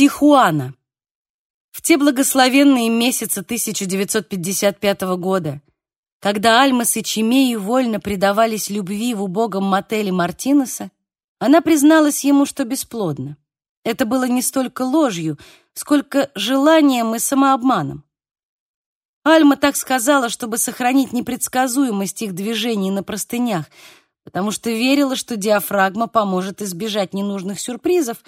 Тихуана. В те благословенные месяцы 1955 года, когда Альмас и Чимеи вольно предавались любви в убогом мотеле Мартинеса, она призналась ему, что бесплодна. Это было не столько ложью, сколько желанием и самообманом. Альма так сказала, чтобы сохранить непредсказуемость их движений на простынях, потому что верила, что диафрагма поможет избежать ненужных сюрпризов,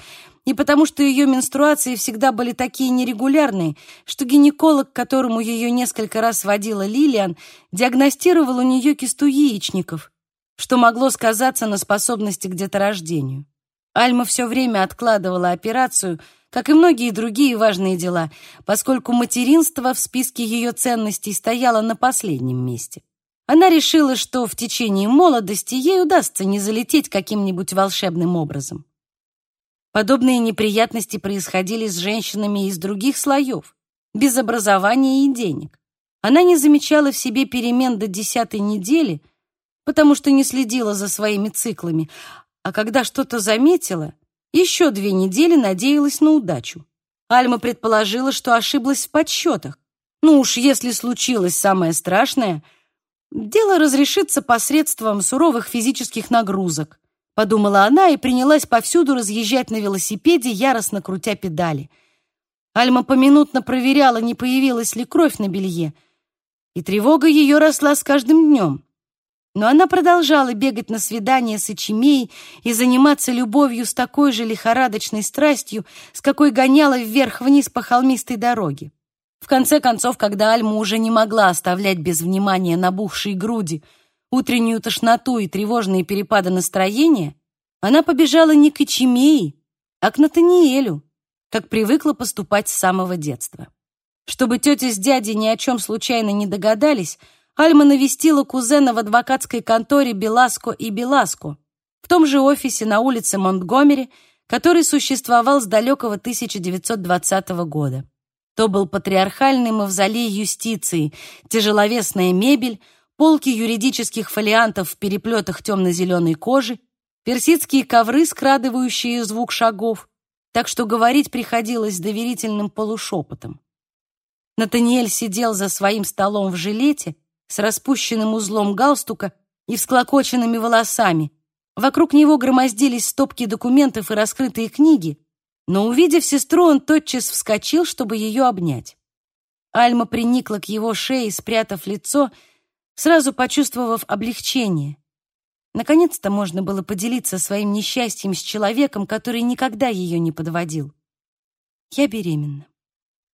и потому что ее менструации всегда были такие нерегулярные, что гинеколог, которому ее несколько раз водила Лилиан, диагностировал у нее кисту яичников, что могло сказаться на способности к деторождению. Альма все время откладывала операцию, как и многие другие важные дела, поскольку материнство в списке ее ценностей стояло на последнем месте. Она решила, что в течение молодости ей удастся не залететь каким-нибудь волшебным образом. Подобные неприятности происходили с женщинами из других слоев, без образования и денег. Она не замечала в себе перемен до десятой недели, потому что не следила за своими циклами, а когда что-то заметила, еще две недели надеялась на удачу. Альма предположила, что ошиблась в подсчетах. Ну уж если случилось самое страшное, дело разрешится посредством суровых физических нагрузок, подумала она и принялась повсюду разъезжать на велосипеде, яростно крутя педали. Альма поминутно проверяла, не появилась ли кровь на белье, и тревога ее росла с каждым днем. Но она продолжала бегать на свидания с Ичимей и заниматься любовью с такой же лихорадочной страстью, с какой гоняла вверх-вниз по холмистой дороге. В конце концов, когда Альма уже не могла оставлять без внимания набухшие груди, утреннюю тошноту и тревожные перепады настроения, она побежала не к Ичимеи, а к Натаниэлю, как привыкла поступать с самого детства. Чтобы тетя с дядей ни о чем случайно не догадались, Альма навестила кузена в адвокатской конторе Беласко и Беласко, в том же офисе на улице Монтгомери, который существовал с далекого 1920 года. То был патриархальный мавзолей юстиции, тяжеловесная мебель, полки юридических фолиантов в переплетах темно-зеленой кожи, персидские ковры, скрадывающие звук шагов, так что говорить приходилось доверительным полушепотом. Натаниэль сидел за своим столом в жилете, с распущенным узлом галстука и всклокоченными волосами. Вокруг него громоздились стопки документов и раскрытые книги, но, увидев сестру, он тотчас вскочил, чтобы ее обнять. Альма приникла к его шее, спрятав лицо, сразу почувствовав облегчение. Наконец-то можно было поделиться своим несчастьем с человеком, который никогда ее не подводил. «Я беременна».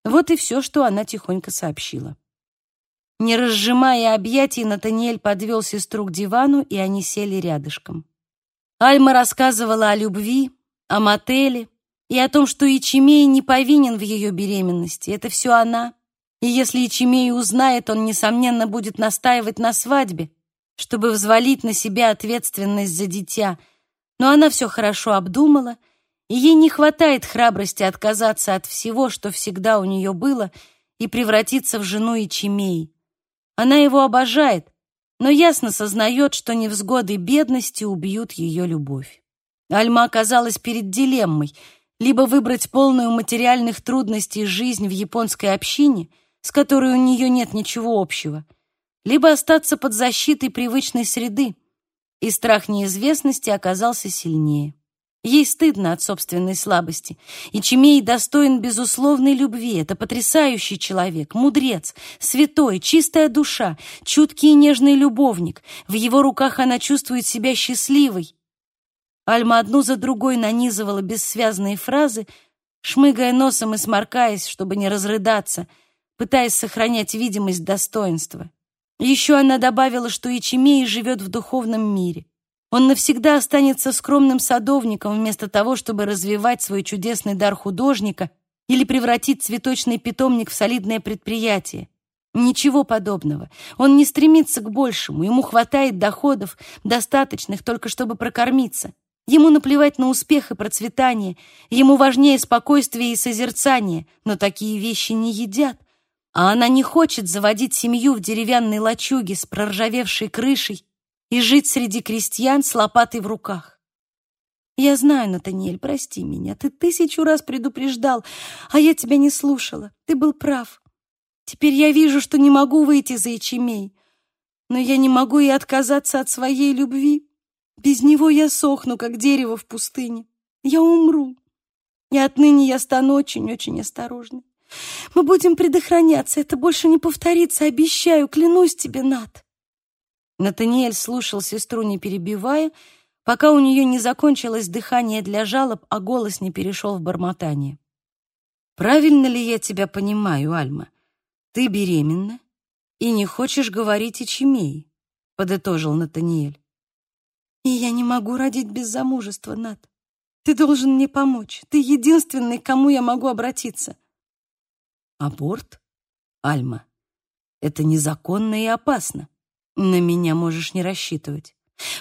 Вот и все, что она тихонько сообщила. Не разжимая объятий, Натаниэль подвел сестру к дивану, и они сели рядышком. Альма рассказывала о любви, о мотеле и о том, что Ичимей не повинен в ее беременности. Это все она. И если Ичимей узнает, он, несомненно, будет настаивать на свадьбе, чтобы взвалить на себя ответственность за дитя. Но она все хорошо обдумала, и ей не хватает храбрости отказаться от всего, что всегда у нее было, и превратиться в жену Ичимей. Она его обожает, но ясно сознает, что невзгоды бедности убьют ее любовь. Альма оказалась перед дилеммой либо выбрать полную материальных трудностей жизнь в японской общине, с которой у нее нет ничего общего, либо остаться под защитой привычной среды, и страх неизвестности оказался сильнее. Ей стыдно от собственной слабости. И Чимей достоин безусловной любви. Это потрясающий человек, мудрец, святой, чистая душа, чуткий и нежный любовник. В его руках она чувствует себя счастливой. Альма одну за другой нанизывала бессвязные фразы, шмыгая носом и сморкаясь, чтобы не разрыдаться, пытаясь сохранять видимость достоинства. Еще она добавила, что Ичимей живет в духовном мире. Он навсегда останется скромным садовником вместо того, чтобы развивать свой чудесный дар художника или превратить цветочный питомник в солидное предприятие. Ничего подобного. Он не стремится к большему, ему хватает доходов, достаточных только чтобы прокормиться. Ему наплевать на успех и процветание, ему важнее спокойствие и созерцание, но такие вещи не едят. А она не хочет заводить семью в деревянной лачуге с проржавевшей крышей и жить среди крестьян с лопатой в руках. Я знаю, Натаниэль, прости меня. Ты тысячу раз предупреждал, а я тебя не слушала. Ты был прав. Теперь я вижу, что не могу выйти за Ичимей. Но я не могу и отказаться от своей любви. Без него я сохну, как дерево в пустыне. Я умру. И отныне я стану очень-очень осторожной. Мы будем предохраняться. Это больше не повторится, обещаю, клянусь тебе, Нат. Натаниэль слушал сестру, не перебивая, пока у нее не закончилось дыхание для жалоб, а голос не перешел в бормотание. «Правильно ли я тебя понимаю, Альма? Ты беременна и не хочешь говорить о Чемей?» — подытожил Натаниэль. «И я не могу родить без замужества, Нат. Ты должен мне помочь. Ты единственный, к кому я могу обратиться». «Аборт? Альма, это незаконно и опасно. На меня можешь не рассчитывать».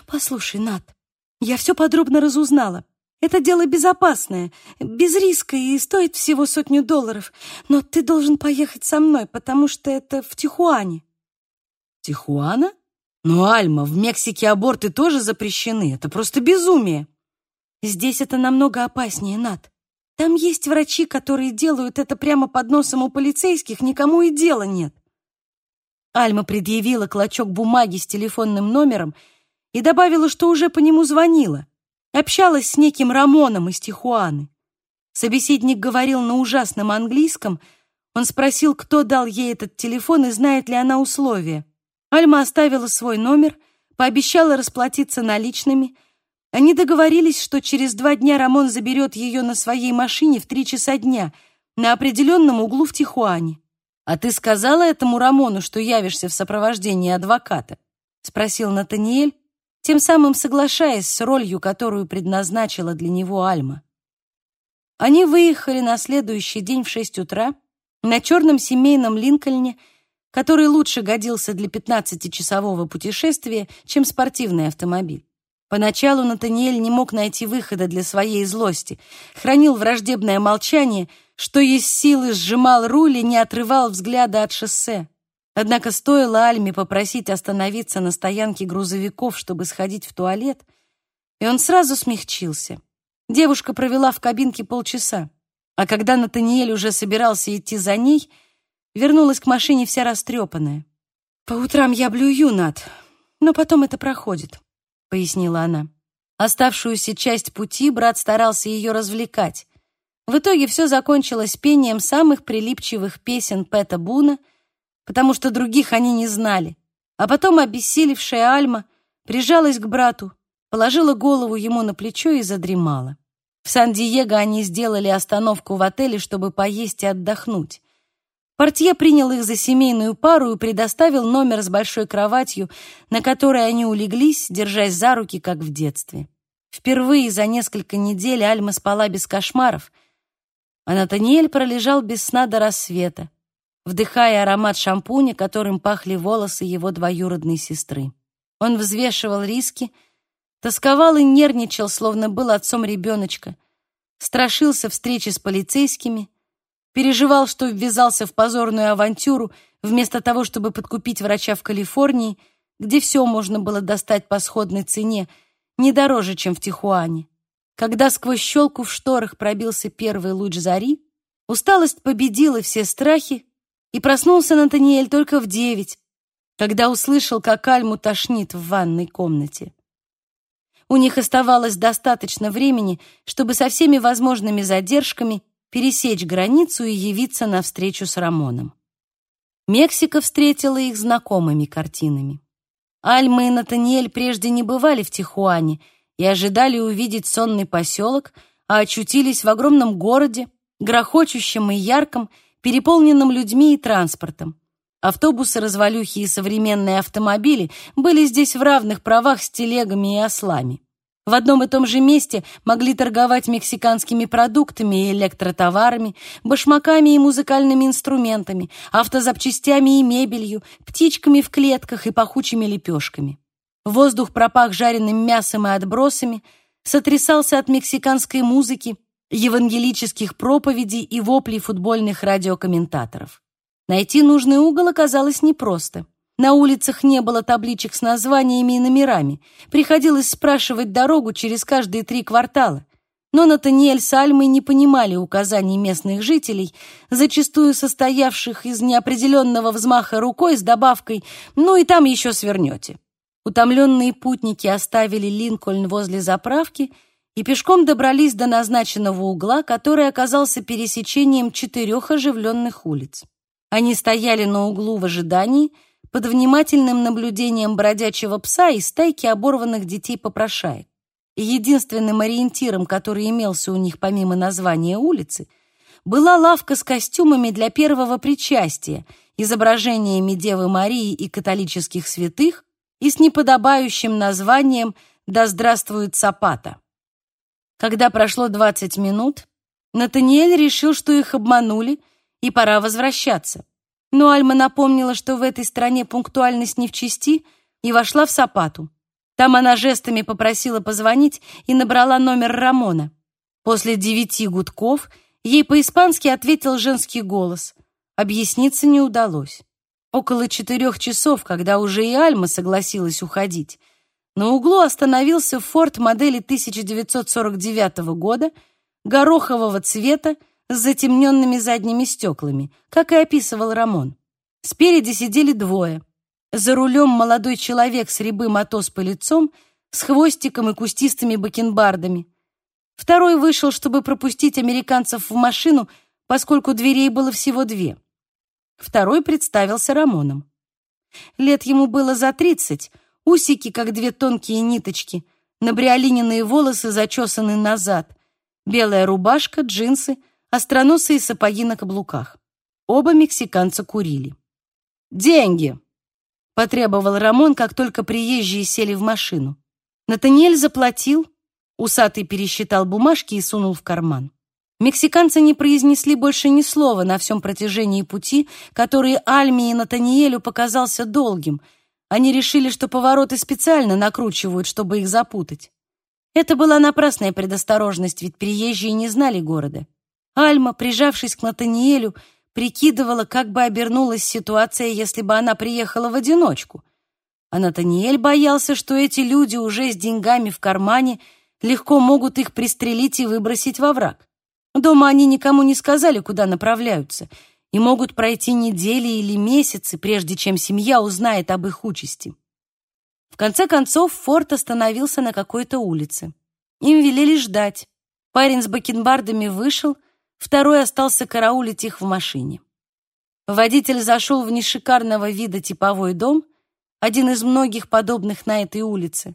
«Послушай, Нат, я все подробно разузнала. Это дело безопасное, без риска и стоит всего сотню долларов. Но ты должен поехать со мной, потому что это в Тихуане». «Тихуана? Ну, Альма, в Мексике аборты тоже запрещены. Это просто безумие». Здесь это намного опаснее, Над. Там есть врачи, которые делают это прямо под носом у полицейских, никому и дела нет. Альма предъявила клочок бумаги с телефонным номером и добавила, что уже по нему звонила. Общалась с неким Рамоном из Тихуаны. Собеседник говорил на ужасном английском. Он спросил, кто дал ей этот телефон и знает ли она условия. Альма оставила свой номер, пообещала расплатиться наличными — они договорились, что через два дня Рамон заберет ее на своей машине в три часа дня на определенном углу в Тихуане. «А ты сказала этому Рамону, что явишься в сопровождении адвоката?» — спросил Натаниэль, тем самым соглашаясь с ролью, которую предназначила для него Альма. Они выехали на следующий день в шесть утра на черном семейном Линкольне, который лучше годился для пятнадцатичасового путешествия, чем спортивный автомобиль. Поначалу Натаниэль не мог найти выхода для своей злости, хранил враждебное молчание, что есть силы сжимал руль и не отрывал взгляда от шоссе. Однако стоило Альме попросить остановиться на стоянке грузовиков, чтобы сходить в туалет, и он сразу смягчился. Девушка провела в кабинке полчаса, а когда Натаниэль уже собирался идти за ней, вернулась к машине вся растрепанная. «По утрам я блюю, Над, но потом это проходит», — пояснила она. Оставшуюся часть пути брат старался ее развлекать. В итоге все закончилось пением самых прилипчивых песен Пэта Буна, потому что других они не знали. А потом обессилевшая Альма прижалась к брату, положила голову ему на плечо и задремала. В Сан-Диего они сделали остановку в отеле, чтобы поесть и отдохнуть. Портье принял их за семейную пару и предоставил номер с большой кроватью, на которой они улеглись, держась за руки, как в детстве. Впервые за несколько недель Альма спала без кошмаров, а Натаниэль пролежал без сна до рассвета, вдыхая аромат шампуня, которым пахли волосы его двоюродной сестры. Он взвешивал риски, тосковал и нервничал, словно был отцом ребеночка, страшился встречи с полицейскими — переживал, что ввязался в позорную авантюру, вместо того, чтобы подкупить врача в Калифорнии, где все можно было достать по сходной цене, не дороже, чем в Тихуане. Когда сквозь щелку в шторах пробился первый луч зари, усталость победила все страхи, и проснулся Натаниэль только в девять, когда услышал, как Альму тошнит в ванной комнате. У них оставалось достаточно времени, чтобы со всеми возможными задержками пересечь границу и явиться на встречу с Рамоном. Мексика встретила их знакомыми картинами. Альма и Натаниэль прежде не бывали в Тихуане и ожидали увидеть сонный поселок, а очутились в огромном городе, грохочущем и ярком, переполненном людьми и транспортом. Автобусы, развалюхи и современные автомобили были здесь в равных правах с телегами и ослами. В одном и том же месте могли торговать мексиканскими продуктами и электротоварами, башмаками и музыкальными инструментами, автозапчастями и мебелью, птичками в клетках и пахучими лепешками. Воздух пропах жареным мясом и отбросами, сотрясался от мексиканской музыки, евангелических проповедей и воплей футбольных радиокомментаторов. Найти нужный угол оказалось непросто. На улицах не было табличек с названиями и номерами. Приходилось спрашивать дорогу через каждые три квартала. Но Натаниэль с Альмой не понимали указаний местных жителей, зачастую состоявших из неопределенного взмаха рукой с добавкой «ну и там еще свернете». Утомленные путники оставили Линкольн возле заправки и пешком добрались до назначенного угла, который оказался пересечением четырех оживленных улиц. Они стояли на углу в ожидании, под внимательным наблюдением бродячего пса и стайки оборванных детей-попрошаек единственным ориентиром, который имелся у них помимо названия улицы, была лавка с костюмами для первого причастия, изображениями Девы Марии и католических святых и с неподобающим названием «Да здравствует Сапата». Когда прошло 20 минут, Натаниэль решил, что их обманули, и пора возвращаться. Но Альма напомнила, что в этой стране пунктуальность не в чести, и вошла в Сапату. Там она жестами попросила позвонить и набрала номер Рамона. После девяти гудков ей по-испански ответил женский голос. Объясниться не удалось. Около четырех часов, когда уже и Альма согласилась уходить, на углу остановился форт модели 1949 года, горохового цвета, с затемненными задними стеклами, как и описывал Рамон. Спереди сидели двое. За рулем молодой человек с рябым отоспой лицом, с хвостиком и кустистыми бакенбардами. Второй вышел, чтобы пропустить американцев в машину, поскольку дверей было всего две. Второй представился Рамоном. Лет ему было за тридцать, усики, как две тонкие ниточки, набриолиненные волосы зачесаны назад, белая рубашка, джинсы, остроносые сапоги на каблуках. Оба мексиканца курили. «Деньги!» потребовал Рамон, как только приезжие сели в машину. Натаниэль заплатил, усатый пересчитал бумажки и сунул в карман. Мексиканцы не произнесли больше ни слова на всем протяжении пути, который Альме и Натаниэлю показался долгим. Они решили, что повороты специально накручивают, чтобы их запутать. Это была напрасная предосторожность, ведь приезжие не знали города. Альма, прижавшись к Натаниэлю, прикидывала, как бы обернулась ситуация, если бы она приехала в одиночку. А Натаниэль боялся, что эти люди уже с деньгами в кармане легко могут их пристрелить и выбросить во враг. Дома они никому не сказали, куда направляются, и могут пройти недели или месяцы, прежде чем семья узнает об их участи. В конце концов, форт остановился на какой-то улице. Им велели ждать. Парень с бакенбардами вышел — Второй остался караулить их в машине. Водитель зашел в нешикарного вида типовой дом, один из многих подобных на этой улице.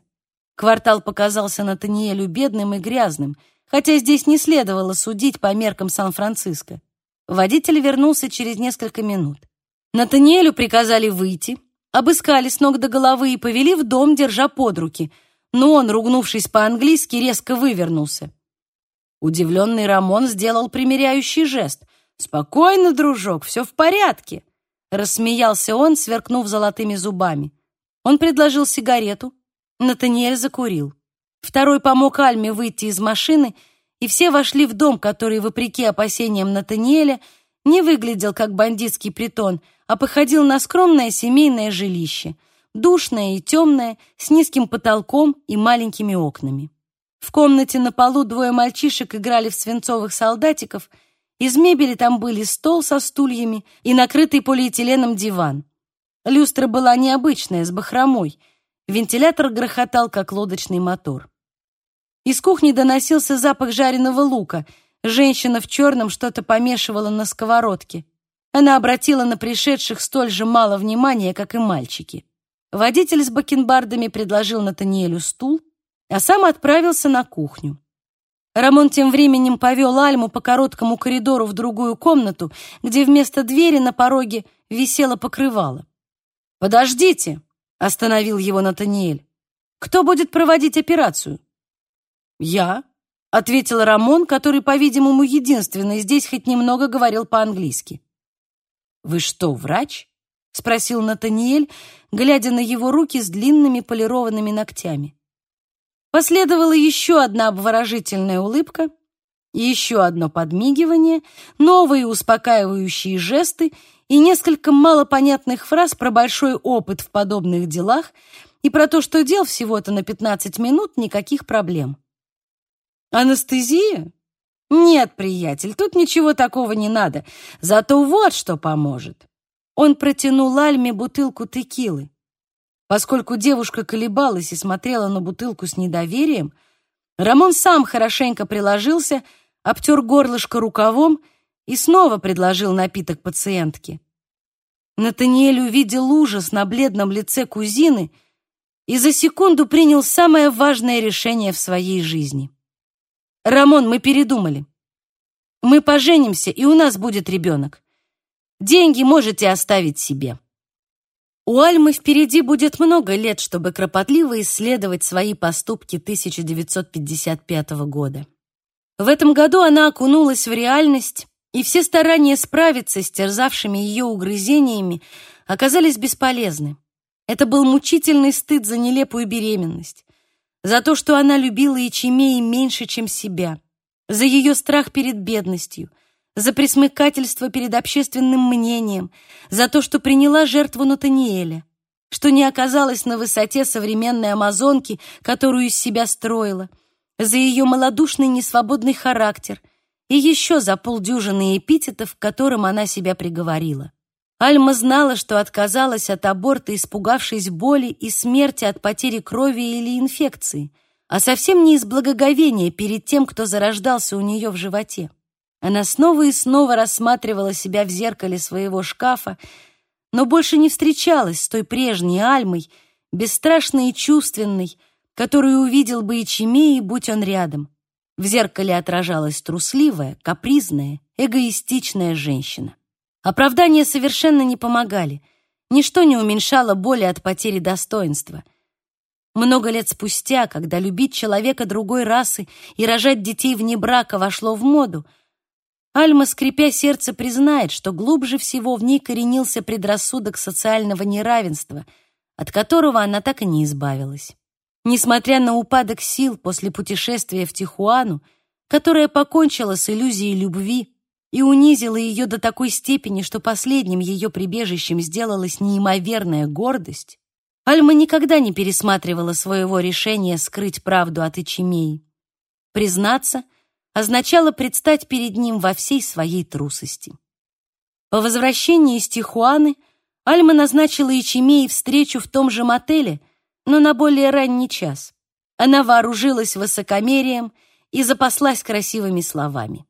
Квартал показался Натаниэлю бедным и грязным, хотя здесь не следовало судить по меркам Сан-Франциско. Водитель вернулся через несколько минут. Натаниэлю приказали выйти, обыскали с ног до головы и повели в дом, держа под руки, но он, ругнувшись по-английски, резко вывернулся. Удивленный Рамон сделал примиряющий жест. «Спокойно, дружок, все в порядке!» Рассмеялся он, сверкнув золотыми зубами. Он предложил сигарету. Натаниэль закурил. Второй помог Альме выйти из машины, и все вошли в дом, который, вопреки опасениям Натаниэля, не выглядел как бандитский притон, а походил на скромное семейное жилище, душное и темное, с низким потолком и маленькими окнами. В комнате на полу двое мальчишек играли в свинцовых солдатиков. Из мебели там были стол со стульями и накрытый полиэтиленом диван. Люстра была необычная, с бахромой. Вентилятор грохотал, как лодочный мотор. Из кухни доносился запах жареного лука. Женщина в черном что-то помешивала на сковородке. Она обратила на пришедших столь же мало внимания, как и мальчики. Водитель с бакенбардами предложил Натаниэлю стул — а сам отправился на кухню. Рамон тем временем повел Альму по короткому коридору в другую комнату, где вместо двери на пороге висело покрывало. «Подождите!» — остановил его Натаниэль. «Кто будет проводить операцию?» «Я», — ответил Рамон, который, по-видимому, единственный здесь хоть немного говорил по-английски. «Вы что, врач?» — спросил Натаниэль, глядя на его руки с длинными полированными ногтями. Последовала еще одна обворожительная улыбка, еще одно подмигивание, новые успокаивающие жесты, и несколько малопонятных фраз про большой опыт в подобных делах и про то, что дел всего-то на 15 минут никаких проблем. Анестезия? Нет, приятель, тут ничего такого не надо. Зато вот что поможет. Он протянул Альме бутылку текилы. Поскольку девушка колебалась и смотрела на бутылку с недоверием, Рамон сам хорошенько приложился, обтер горлышко рукавом и снова предложил напиток пациентке. Натаниэль увидел ужас на бледном лице кузины и за секунду принял самое важное решение в своей жизни. «Рамон, мы передумали. Мы поженимся, и у нас будет ребенок. Деньги можете оставить себе». У Альмы впереди будет много лет, чтобы кропотливо исследовать свои поступки 1955 года. В этом году она окунулась в реальность, и все старания справиться с терзавшими ее угрызениями оказались бесполезны. Это был мучительный стыд за нелепую беременность, за то, что она любила Ичимеи меньше, чем себя, за ее страх перед бедностью — за присмыкательство перед общественным мнением, за то, что приняла жертву Натаниэля, что не оказалась на высоте современной амазонки, которую из себя строила, за ее малодушный несвободный характер и еще за полдюжины эпитетов, к которым она себя приговорила. Альма знала, что отказалась от аборта, испугавшись боли и смерти от потери крови или инфекции, а совсем не из благоговения перед тем, кто зарождался у нее в животе. Она снова и снова рассматривала себя в зеркале своего шкафа, но больше не встречалась с той прежней Альмой, бесстрашной и чувственной, которую увидел бы и Чимей, будь он рядом. В зеркале отражалась трусливая, капризная, эгоистичная женщина. Оправдания совершенно не помогали. Ничто не уменьшало боли от потери достоинства. Много лет спустя, когда любить человека другой расы и рожать детей вне брака вошло в моду — Альма, скрипя сердце, признает, что глубже всего в ней коренился предрассудок социального неравенства, от которого она так и не избавилась. Несмотря на упадок сил после путешествия в Тихуану, которое покончило с иллюзией любви и унизило ее до такой степени, что последним ее прибежищем сделалась неимоверная гордость, Альма никогда не пересматривала своего решения скрыть правду от Ичимеи. Признаться, означало предстать перед ним во всей своей трусости. По возвращении из Тихуаны Альма назначила Ичимеи встречу в том же мотеле, но на более ранний час. Она вооружилась высокомерием и запаслась красивыми словами.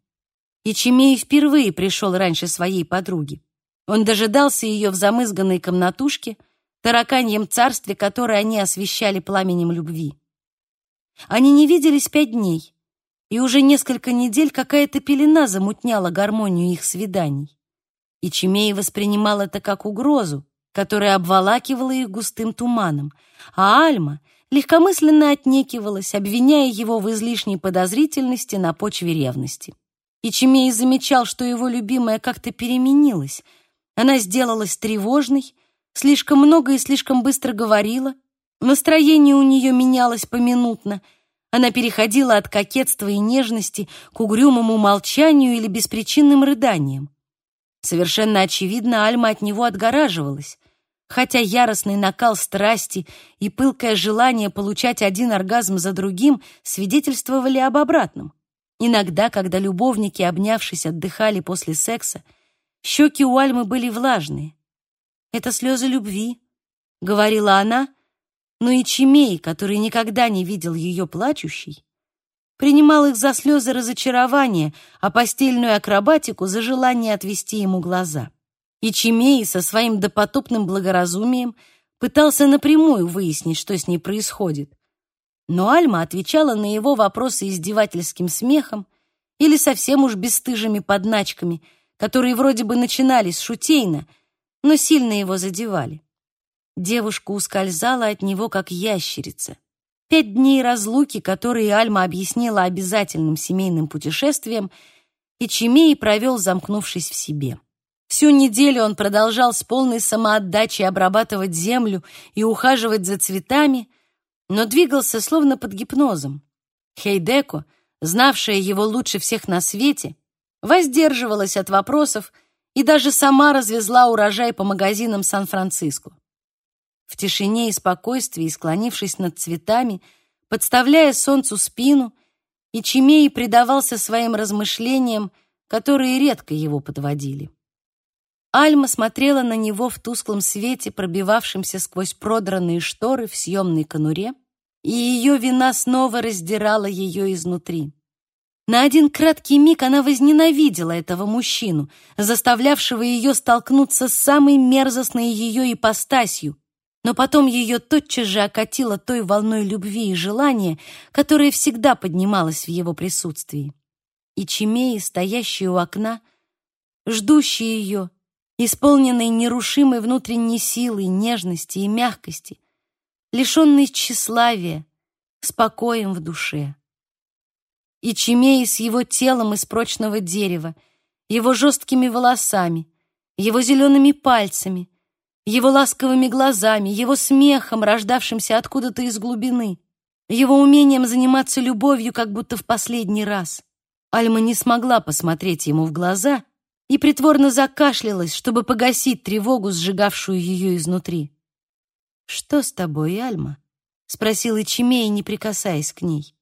Ичимей впервые пришел раньше своей подруги. Он дожидался ее в замызганной комнатушке, тараканьем царстве, которое они освещали пламенем любви. Они не виделись пять дней, и уже несколько недель какая-то пелена замутняла гармонию их свиданий. И Чимей воспринимал это как угрозу, которая обволакивала их густым туманом, а Альма легкомысленно отнекивалась, обвиняя его в излишней подозрительности на почве ревности. И Чимей замечал, что его любимая как-то переменилась. Она сделалась тревожной, слишком много и слишком быстро говорила, настроение у нее менялось поминутно — она переходила от кокетства и нежности к угрюмому молчанию или беспричинным рыданиям. Совершенно очевидно, Альма от него отгораживалась, хотя яростный накал страсти и пылкое желание получать один оргазм за другим свидетельствовали об обратном. Иногда, когда любовники, обнявшись, отдыхали после секса, щеки у Альмы были влажные. «Это слезы любви», — говорила она, — но и Чимей, который никогда не видел ее плачущей, принимал их за слезы разочарования, а постельную акробатику за желание отвести ему глаза. И Чимей со своим допотопным благоразумием пытался напрямую выяснить, что с ней происходит. Но Альма отвечала на его вопросы издевательским смехом или совсем уж бесстыжими подначками, которые вроде бы начинались шутейно, но сильно его задевали. Девушка ускользала от него, как ящерица. Пять дней разлуки, которые Альма объяснила обязательным семейным путешествием, и Чимей провел, замкнувшись в себе. Всю неделю он продолжал с полной самоотдачей обрабатывать землю и ухаживать за цветами, но двигался словно под гипнозом. Хейдеко, знавшая его лучше всех на свете, воздерживалась от вопросов и даже сама развезла урожай по магазинам Сан-Франциско. В тишине и спокойствии, склонившись над цветами, подставляя солнцу спину, Ичимей предавался своим размышлениям, которые редко его подводили. Альма смотрела на него в тусклом свете, пробивавшемся сквозь продранные шторы в съемной конуре, и ее вина снова раздирала ее изнутри. На один краткий миг она возненавидела этого мужчину, заставлявшего ее столкнуться с самой мерзостной ее ипостасью, но потом ее тотчас же окатило той волной любви и желания, которая всегда поднималась в его присутствии. И Чимеи, стоящие у окна, ждущие ее, исполненный нерушимой внутренней силой, нежности и мягкости, лишенный тщеславия, спокоем в душе. И Чимей с его телом из прочного дерева, его жесткими волосами, его зелеными пальцами, его ласковыми глазами, его смехом, рождавшимся откуда-то из глубины, его умением заниматься любовью, как будто в последний раз. Альма не смогла посмотреть ему в глаза — и притворно закашлялась, чтобы погасить тревогу, сжигавшую ее изнутри. «Что с тобой, Альма?» — спросил Ичимей, не прикасаясь к ней.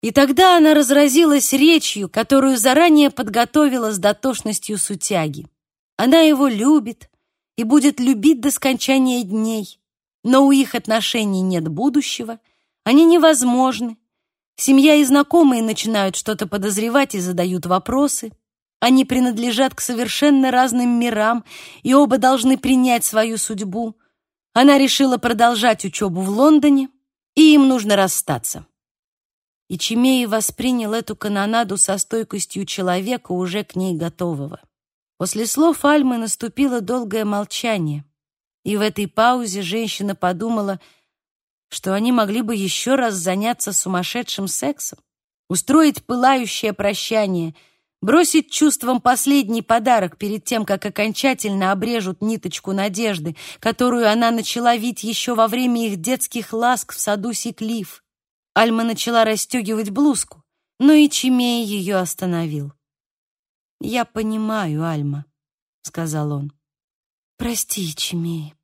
И тогда она разразилась речью, которую заранее подготовила с дотошностью сутяги. Она его любит и будет любить до скончания дней, но у их отношений нет будущего, они невозможны. Семья и знакомые начинают что-то подозревать и задают вопросы. Они принадлежат к совершенно разным мирам, и оба должны принять свою судьбу. Она решила продолжать учебу в Лондоне, и им нужно расстаться. И Чимей воспринял эту канонаду со стойкостью человека, уже к ней готового. После слов Альмы наступило долгое молчание, и в этой паузе женщина подумала, что они могли бы еще раз заняться сумасшедшим сексом, устроить пылающее прощание — бросить чувствам последний подарок перед тем, как окончательно обрежут ниточку надежды, которую она начала вить еще во время их детских ласк в саду Сиклиф. Альма начала расстегивать блузку, но и Чимей ее остановил. «Я понимаю, Альма», — сказал он. «Прости, Чимей,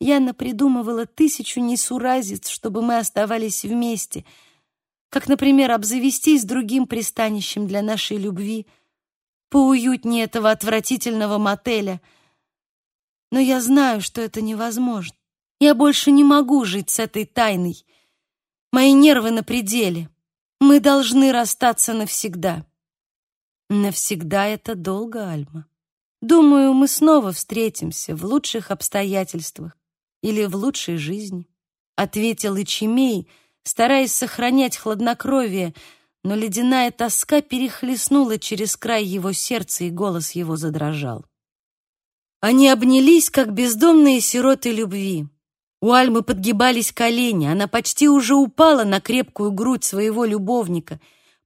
я напридумывала тысячу несуразиц, чтобы мы оставались вместе, как, например, обзавестись другим пристанищем для нашей любви — поуютнее этого отвратительного мотеля. Но я знаю, что это невозможно. Я больше не могу жить с этой тайной. Мои нервы на пределе. Мы должны расстаться навсегда. Навсегда это долго, Альма. Думаю, мы снова встретимся в лучших обстоятельствах или в лучшей жизни, ответил Ичимей, стараясь сохранять хладнокровие, но ледяная тоска перехлестнула через край его сердца, и голос его задрожал. Они обнялись, как бездомные сироты любви. У Альмы подгибались колени, она почти уже упала на крепкую грудь своего любовника,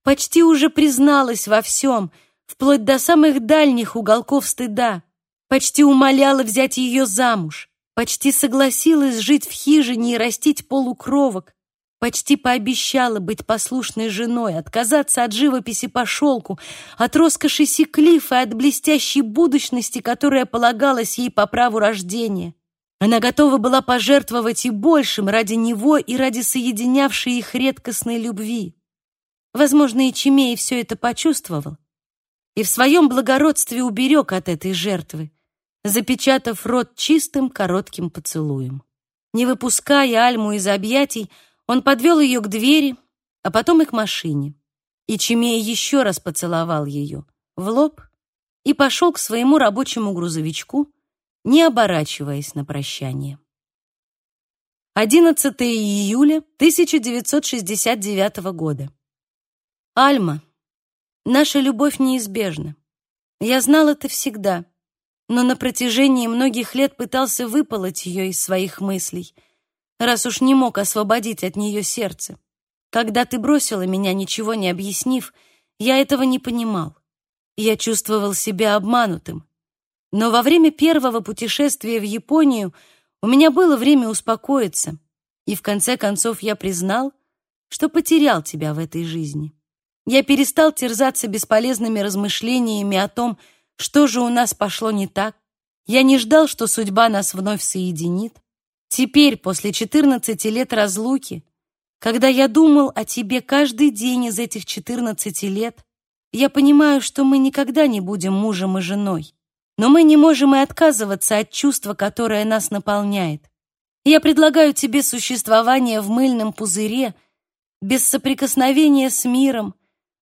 почти уже призналась во всем, вплоть до самых дальних уголков стыда, почти умоляла взять ее замуж, почти согласилась жить в хижине и растить полукровок, Почти пообещала быть послушной женой, отказаться от живописи по шелку, от роскоши Секлифа и от блестящей будущности, которая полагалась ей по праву рождения. Она готова была пожертвовать и большим ради него и ради соединявшей их редкостной любви. Возможно, и Чимей все это почувствовал и в своем благородстве уберег от этой жертвы, запечатав рот чистым коротким поцелуем. Не выпуская Альму из объятий, он подвел ее к двери, а потом и к машине. И Чемей еще раз поцеловал ее в лоб и пошел к своему рабочему грузовичку, не оборачиваясь на прощание. 11 июля 1969 года. Альма, наша любовь неизбежна. Я знал это всегда, но на протяжении многих лет пытался выпалоть ее из своих мыслей — раз уж не мог освободить от нее сердце. Когда ты бросила меня, ничего не объяснив, я этого не понимал. Я чувствовал себя обманутым. Но во время первого путешествия в Японию у меня было время успокоиться, и в конце концов я признал, что потерял тебя в этой жизни. Я перестал терзаться бесполезными размышлениями о том, Что же у нас пошло не так? Я не ждал, что судьба нас вновь соединит. Теперь, после 14 лет разлуки, когда я думал о тебе каждый день из этих 14 лет, я понимаю, что мы никогда не будем мужем и женой. Но мы не можем и отказываться от чувства, которое нас наполняет. Я предлагаю тебе существование в мыльном пузыре, без соприкосновения с миром,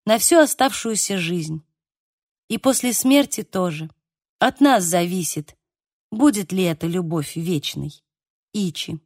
на всю оставшуюся жизнь. И после смерти тоже. От нас зависит, будет ли эта любовь вечной. Ичи.